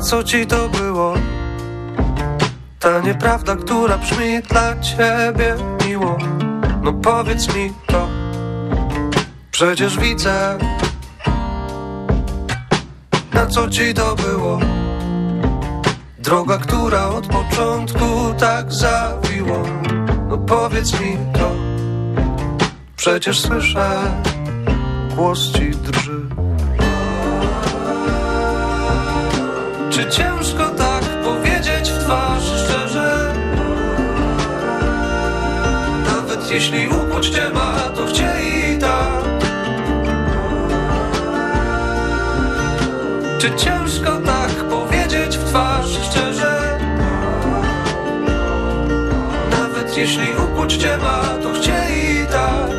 co ci to było? Ta nieprawda, która brzmi dla ciebie miło. No powiedz mi to. Przecież widzę Na co ci to było? Droga, która od początku tak zawiło. No powiedz mi to. Przecież słyszę Głos ci drży Czy ciężko tak powiedzieć w twarz szczerze? Nawet jeśli ukłuć cię ma, to chcieli tak Czy ciężko tak powiedzieć w twarz szczerze? Nawet jeśli ukłuć cię ma, to chcieli tak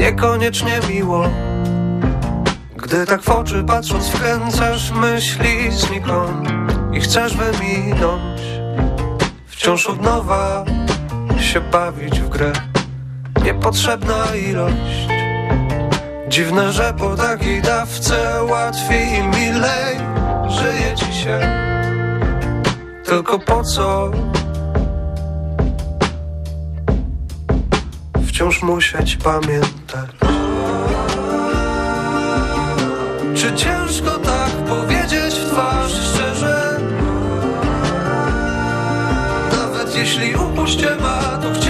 Niekoniecznie miło. Gdy tak w oczy patrząc wkręcasz myśli znikąd I chcesz wyminąć Wciąż od nowa się bawić w grę. Niepotrzebna ilość. Dziwne, że po takiej dawce łatwiej i milej Żyje ci się. Tylko po co? Wciąż musieć pamiętać Czy ciężko tak powiedzieć w twarz szczerze. Nawet jeśli upuście ma, to chcieli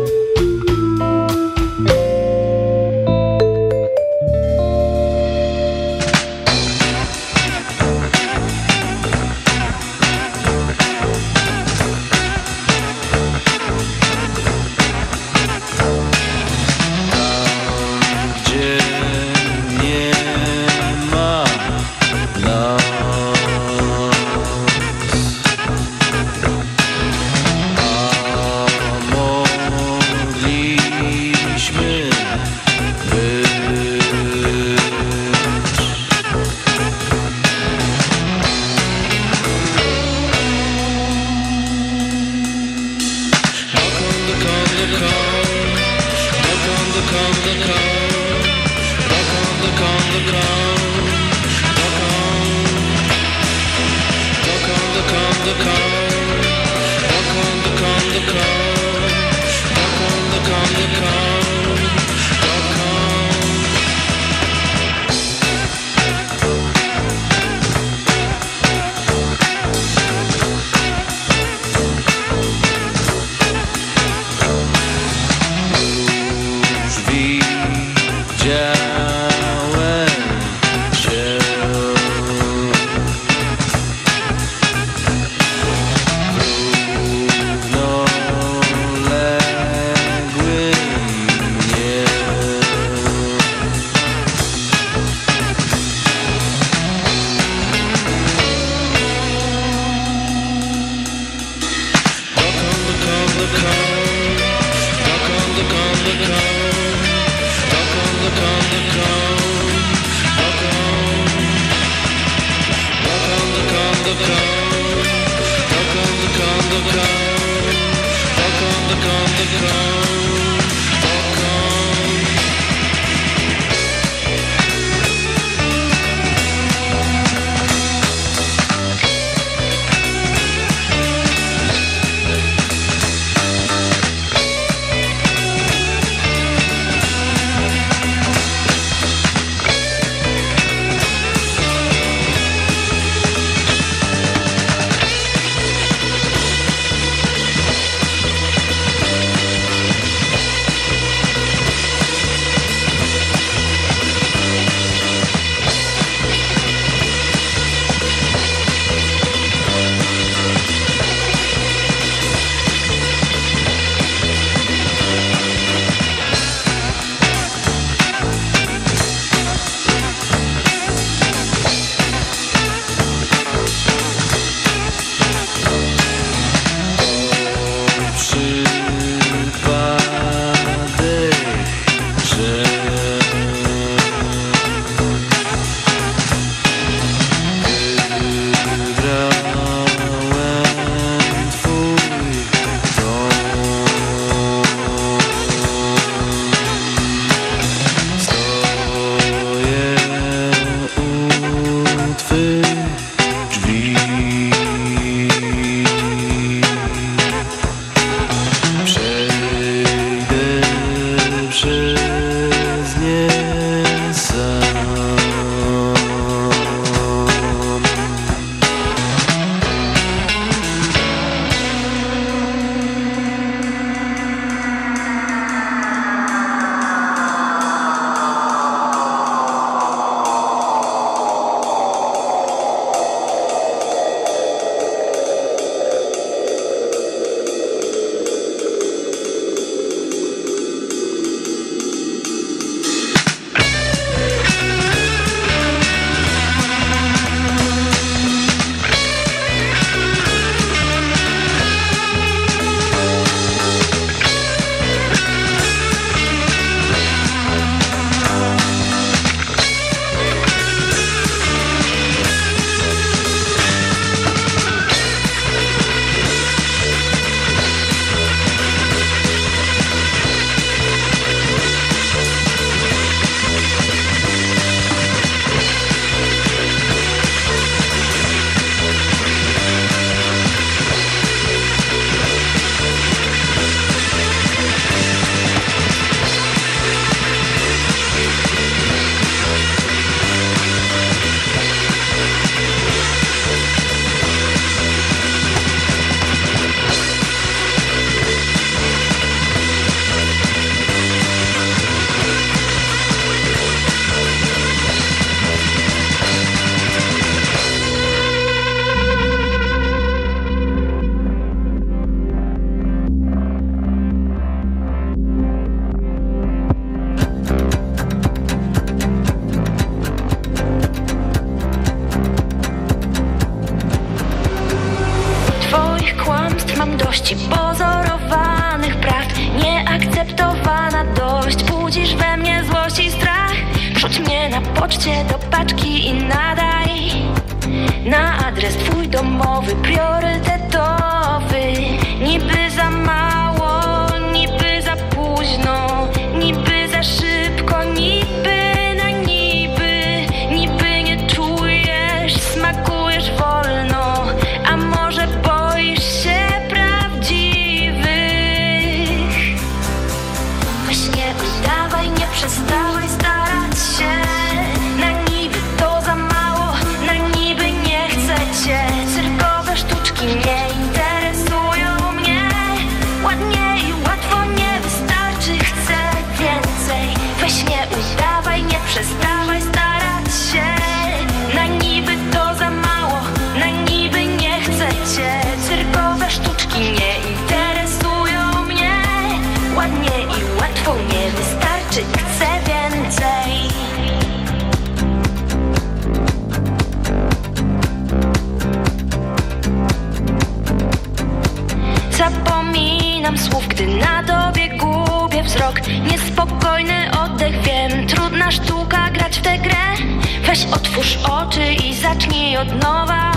Od nowa.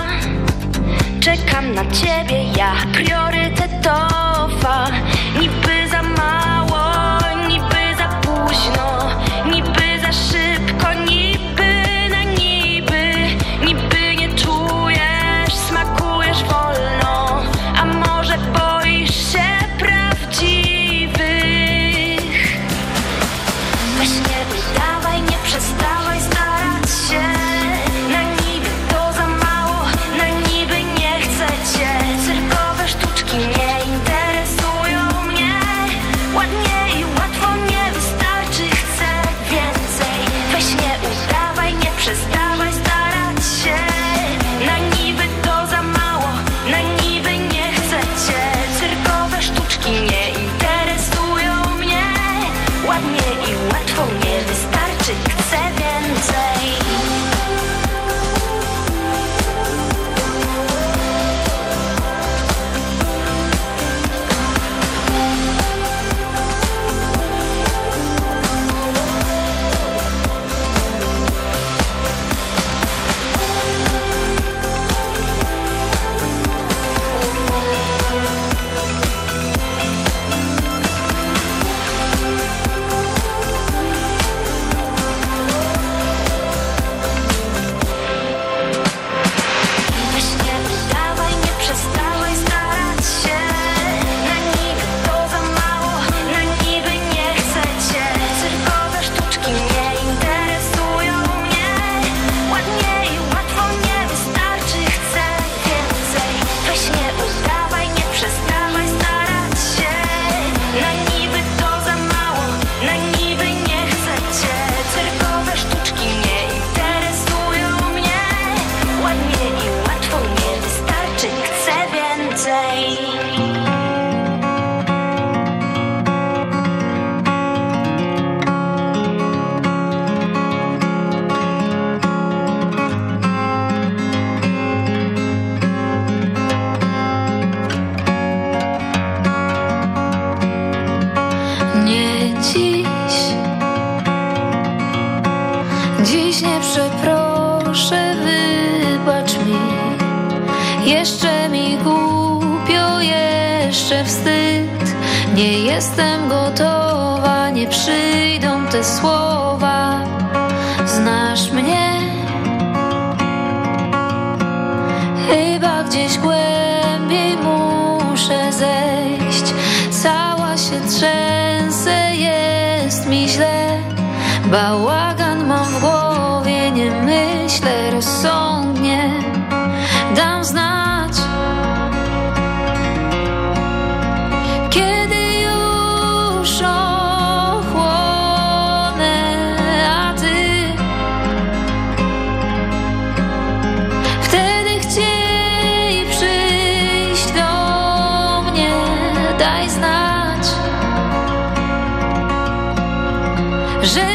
Czekam na ciebie, ja priorytetowa J'ai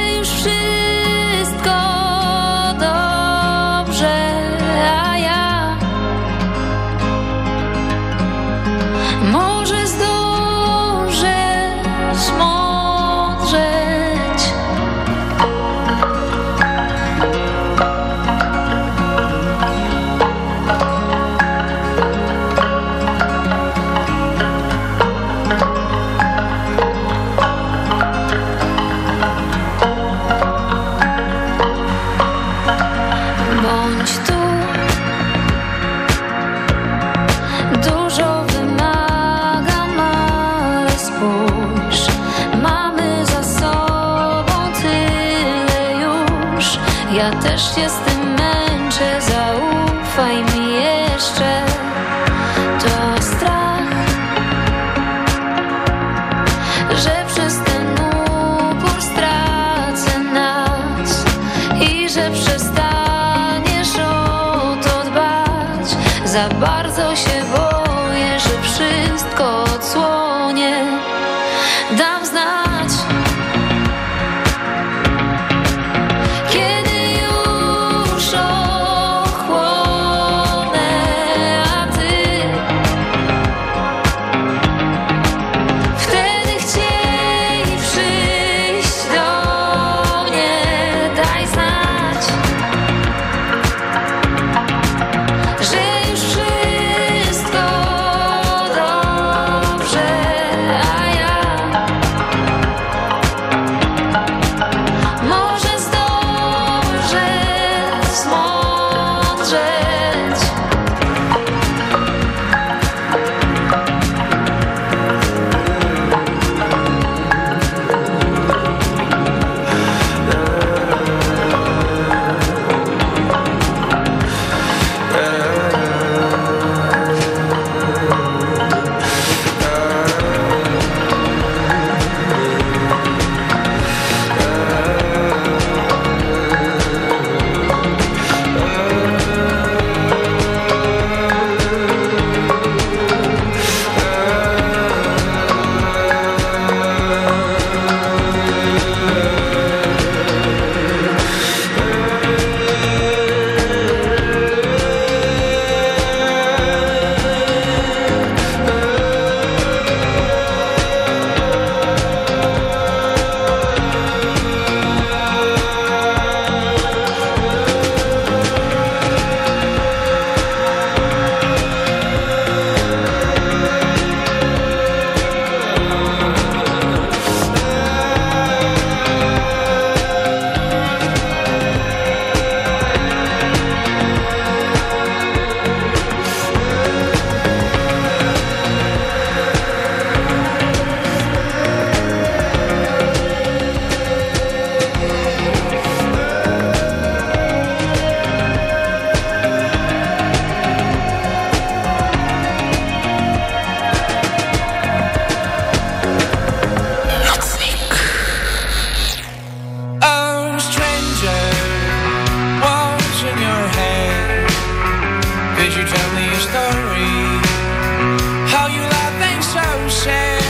so sad.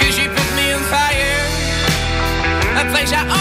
Cause you put me on fire. A place I own.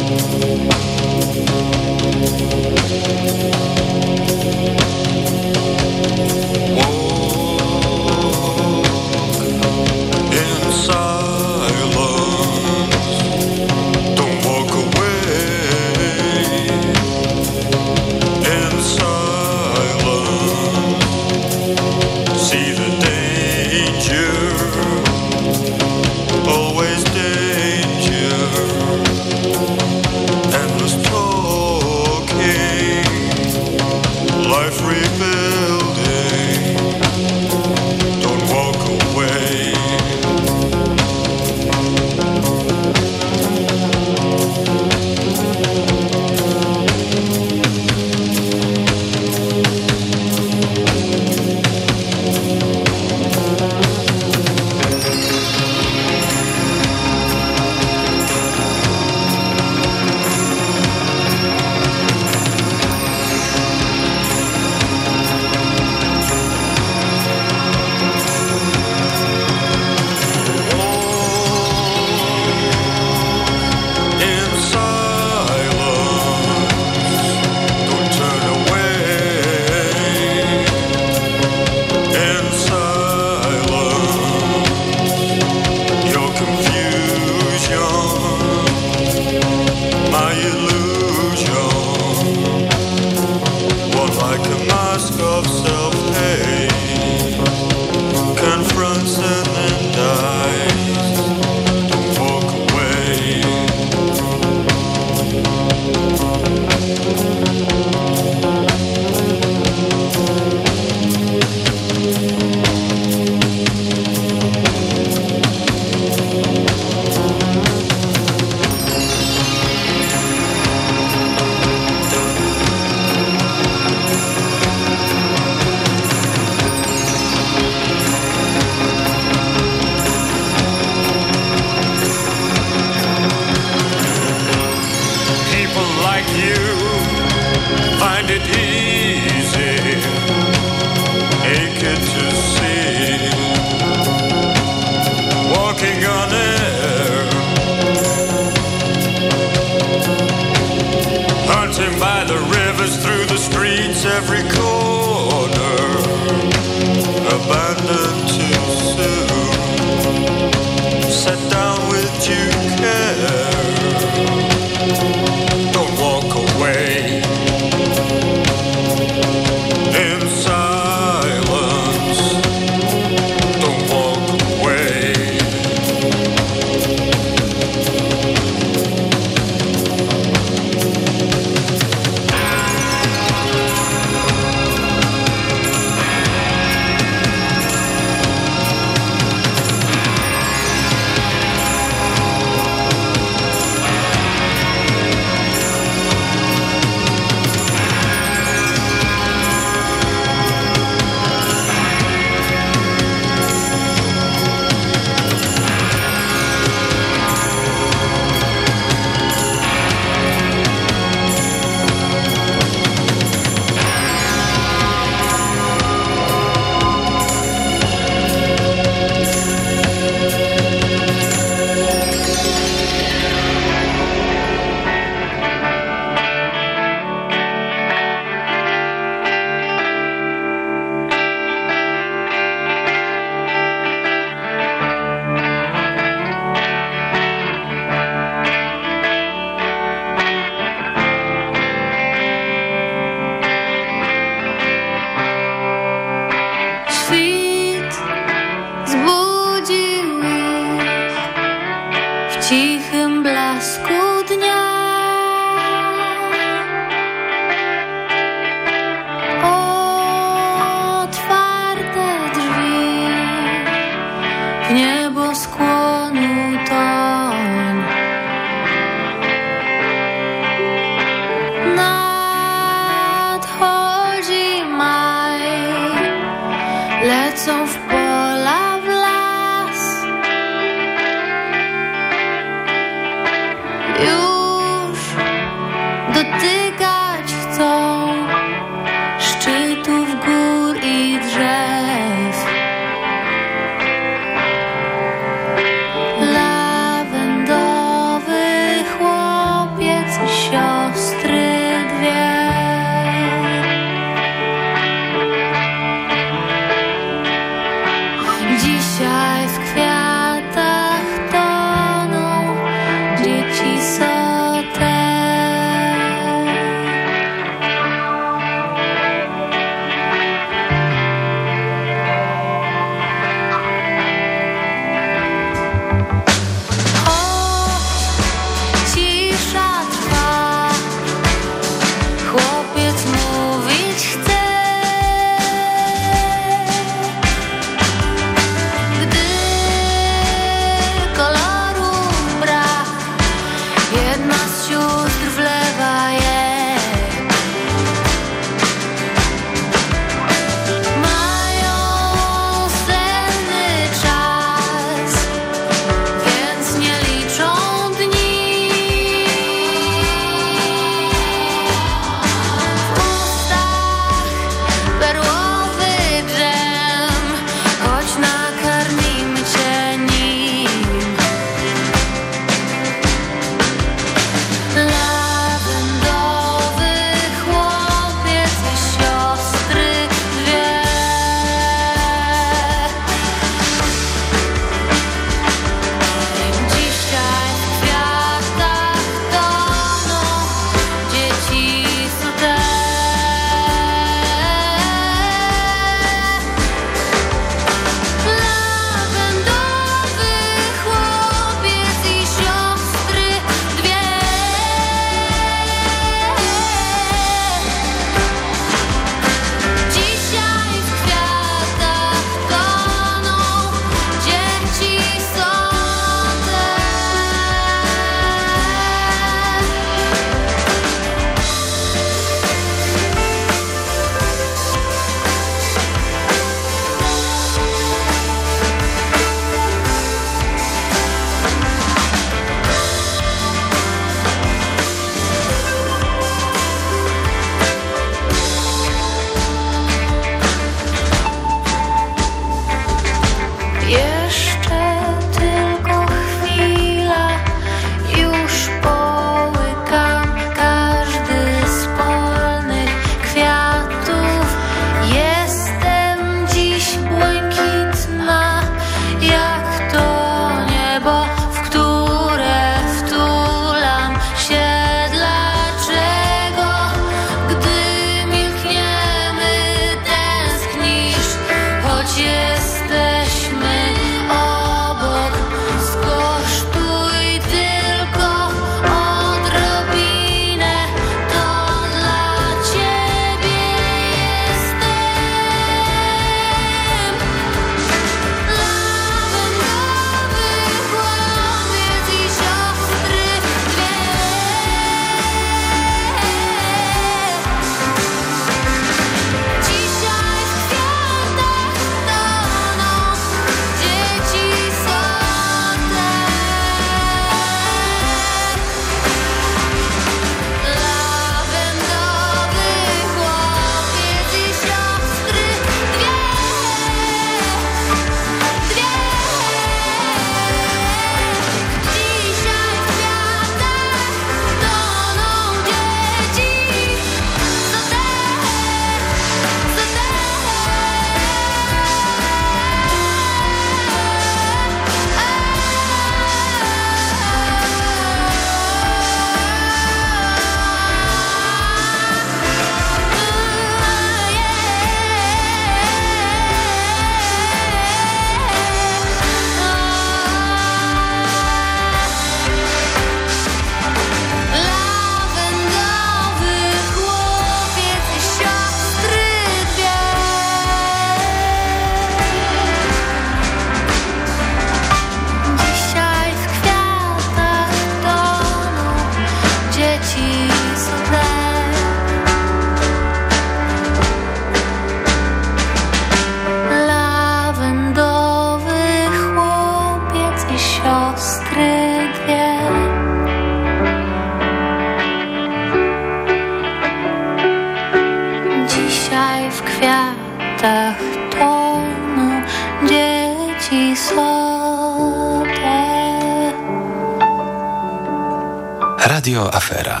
Afera.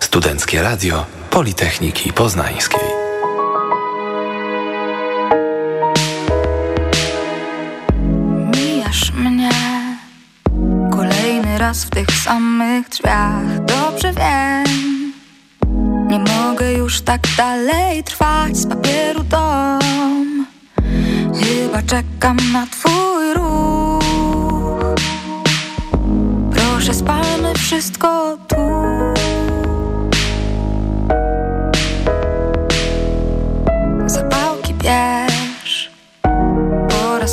Studenckie Radio Politechniki Poznańskiej. Mijasz mnie kolejny raz w tych samych drzwiach. Dobrze wiem, nie mogę już tak dalej trwać z papieru dom. Chyba czekam na twój ruch. Proszę, spalmy wszystko tu.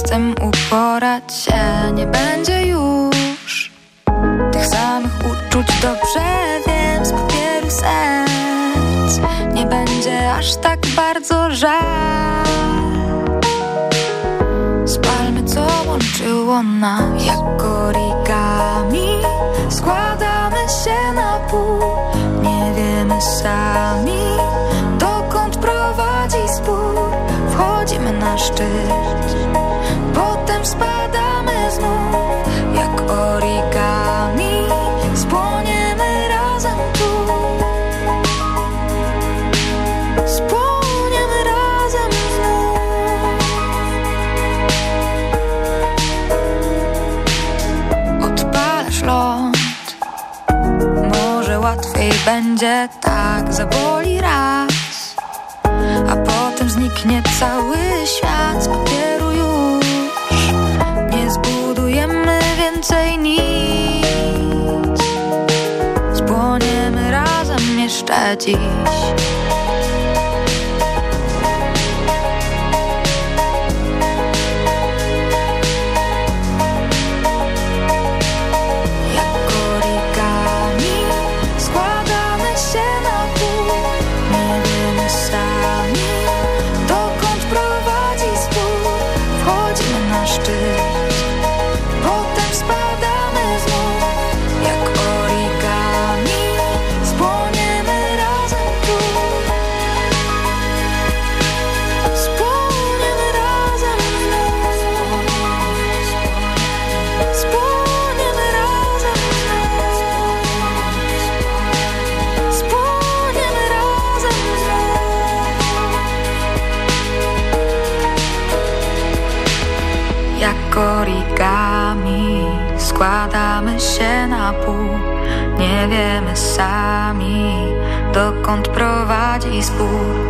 Tym uporać się. Nie będzie już tych samych uczuć. Dobrze wiem z papieru serc. Nie będzie aż tak bardzo żal. Spalmy co łączyło nas jak origami. Składamy się na pół. Nie wiemy sami dokąd prowadzi spór. Wchodzimy na szczyt, spadamy znów jak origami. Spłoniemy razem tu. Spłoniemy razem znów. Odpalasz ląd Może łatwiej będzie tak Zaboli raz A potem zniknie cały świat Z papieru Nie zbudujemy więcej nic. Spłoniemy razem jeszcze dziś dokąd prowadzi spór